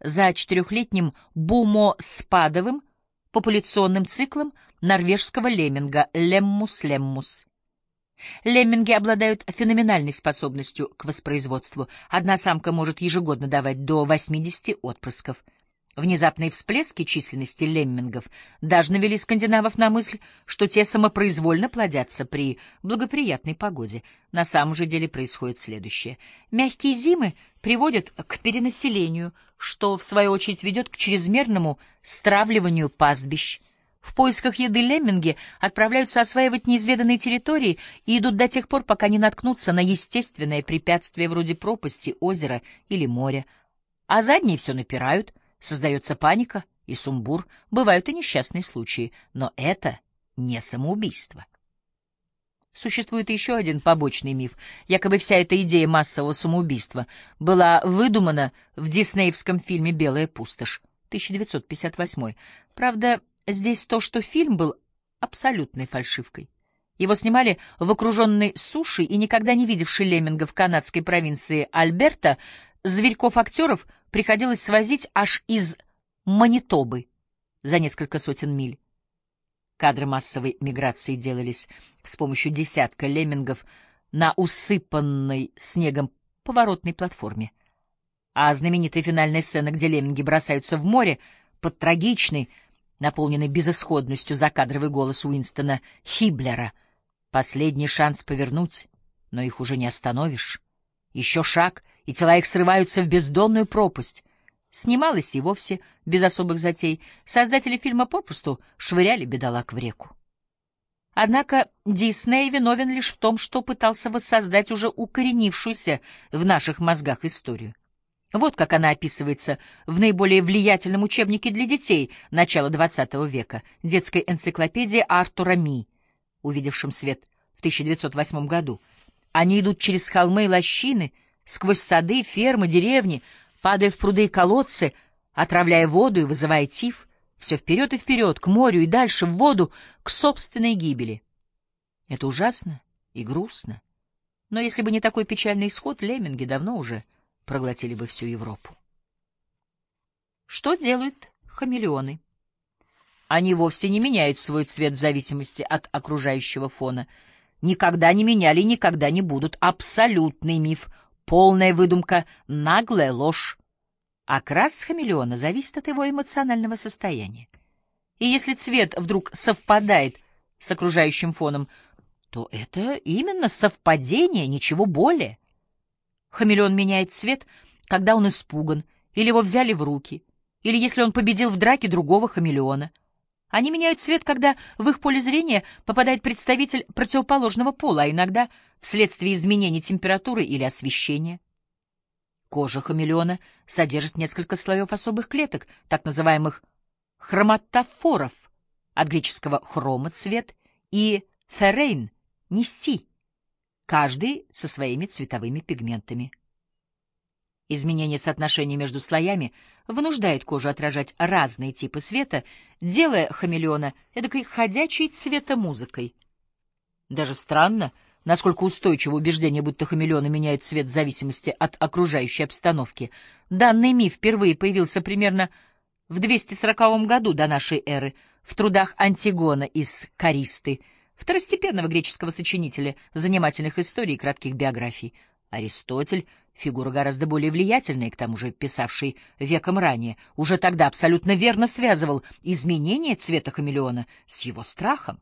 за четырехлетним бумоспадовым популяционным циклом норвежского лемминга Леммус леммус. Лемминги обладают феноменальной способностью к воспроизводству. Одна самка может ежегодно давать до 80 отпрысков. Внезапные всплески численности леммингов даже навели скандинавов на мысль, что те самопроизвольно плодятся при благоприятной погоде. На самом же деле происходит следующее. Мягкие зимы приводят к перенаселению, что, в свою очередь, ведет к чрезмерному стравливанию пастбищ. В поисках еды лемминги отправляются осваивать неизведанные территории и идут до тех пор, пока не наткнутся на естественное препятствие вроде пропасти, озера или моря. А задние все напирают — Создается паника и сумбур, бывают и несчастные случаи, но это не самоубийство. Существует еще один побочный миф. Якобы вся эта идея массового самоубийства была выдумана в диснеевском фильме «Белая пустошь» 1958. Правда, здесь то, что фильм был абсолютной фальшивкой. Его снимали в окруженной сушей и никогда не видевший лемминга в канадской провинции Альберта, зверьков-актеров приходилось свозить аж из Манитобы за несколько сотен миль. Кадры массовой миграции делались с помощью десятка леммингов на усыпанной снегом поворотной платформе. А знаменитая финальная сцена, где лемминги бросаются в море, под трагичный, наполненный безысходностью закадровый голос Уинстона Хиблера. Последний шанс повернуть, но их уже не остановишь. Еще шаг, и тела их срываются в бездонную пропасть. Снималось и вовсе без особых затей. Создатели фильма попросту швыряли бедолаг в реку. Однако Дисней виновен лишь в том, что пытался воссоздать уже укоренившуюся в наших мозгах историю. Вот как она описывается в наиболее влиятельном учебнике для детей начала XX века, детской энциклопедии Артура Ми, увидевшем свет в 1908 году. Они идут через холмы и лощины, сквозь сады, фермы, деревни, падая в пруды и колодцы, отравляя воду и вызывая тиф, все вперед и вперед, к морю и дальше в воду, к собственной гибели. Это ужасно и грустно. Но если бы не такой печальный исход, лемминги давно уже проглотили бы всю Европу. Что делают хамелеоны? Они вовсе не меняют свой цвет в зависимости от окружающего фона — никогда не меняли и никогда не будут. Абсолютный миф, полная выдумка, наглая ложь. Окрас хамелеона зависит от его эмоционального состояния. И если цвет вдруг совпадает с окружающим фоном, то это именно совпадение, ничего более. Хамелеон меняет цвет, когда он испуган, или его взяли в руки, или если он победил в драке другого хамелеона — они меняют цвет, когда в их поле зрения попадает представитель противоположного пола, а иногда вследствие изменения температуры или освещения. Кожа хамелеона содержит несколько слоев особых клеток, так называемых хроматофоров, от греческого «хрома» — цвет, и «ферейн» — «нести», каждый со своими цветовыми пигментами. Изменение соотношения между слоями вынуждает кожу отражать разные типы света, делая хамелеона эдакой ходячей цветомузыкой. Даже странно, насколько устойчиво убеждение, будто хамелеоны меняют цвет в зависимости от окружающей обстановки. Данный миф впервые появился примерно в 240 году до нашей эры в трудах Антигона из Каристы, второстепенного греческого сочинителя занимательных историй и кратких биографий. Аристотель фигура гораздо более влиятельная, к тому же писавший веком ранее, уже тогда абсолютно верно связывал изменение цвета хамелеона с его страхом.